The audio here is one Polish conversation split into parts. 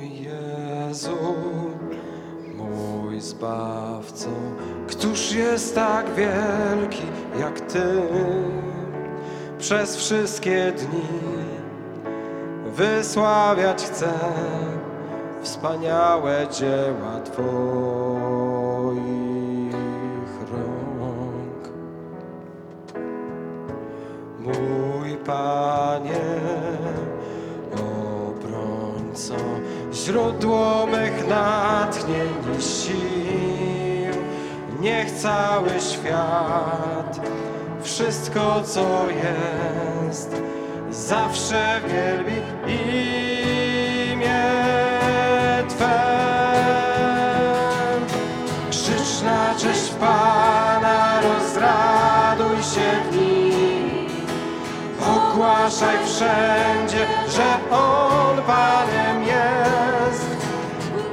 Jezu, mój Zbawco, któż jest tak wielki jak Ty? Przez wszystkie dni wysławiać chcę wspaniałe dzieła Twoich rąk. Mój Panie, obrońco, źródło mych natchnień i sił, niech cały świat, wszystko co jest, zawsze wielbi imię Ogłaszaj wszędzie, że On Panem jest.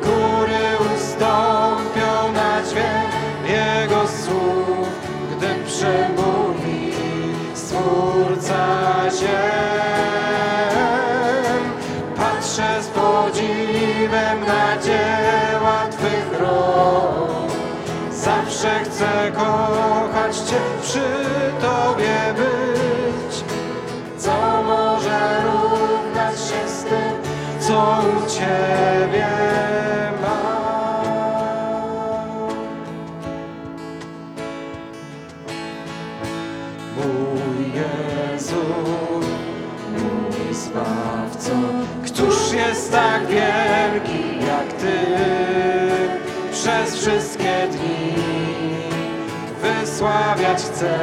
Góry ustąpią na dźwięk Jego słów, gdy przemówi Stwórca ziem. Patrzę z podziwem na dzieła Twych rąk. Zawsze chcę kochać Cię, przy co u Ciebie mam? Mój Jezu, mój Zbawco, któż jest tak wielki jak Ty? Przez wszystkie dni wysławiać chcę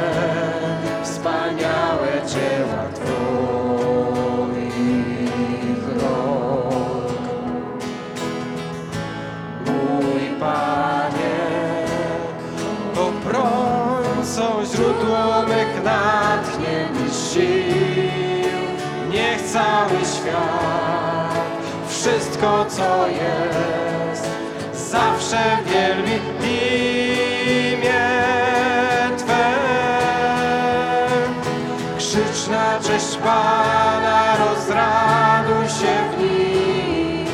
wspaniałe dzieła Twoich sił. Niech cały świat, wszystko co jest, zawsze wielbi imię Twe. Krzycz na cześć Pana, rozraduj się w nim.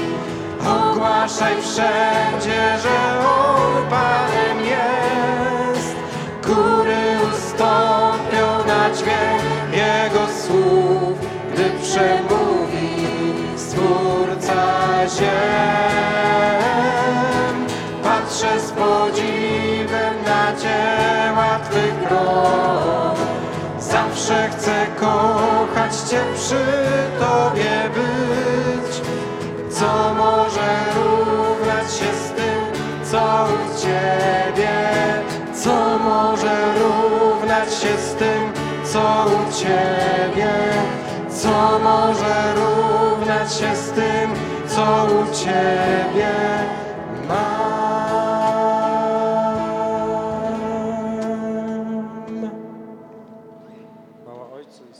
Ogłaszaj wszędzie, że On Panem jest. Przemówi Stwórca ziem. Patrzę z podziwem na dzieła Twych rąk. Zawsze chcę kochać Cię, przy Tobie być. Co może równać się z tym, co u Ciebie? Co może równać się z tym, co u Ciebie? Co może równać się z tym, co u Ciebie?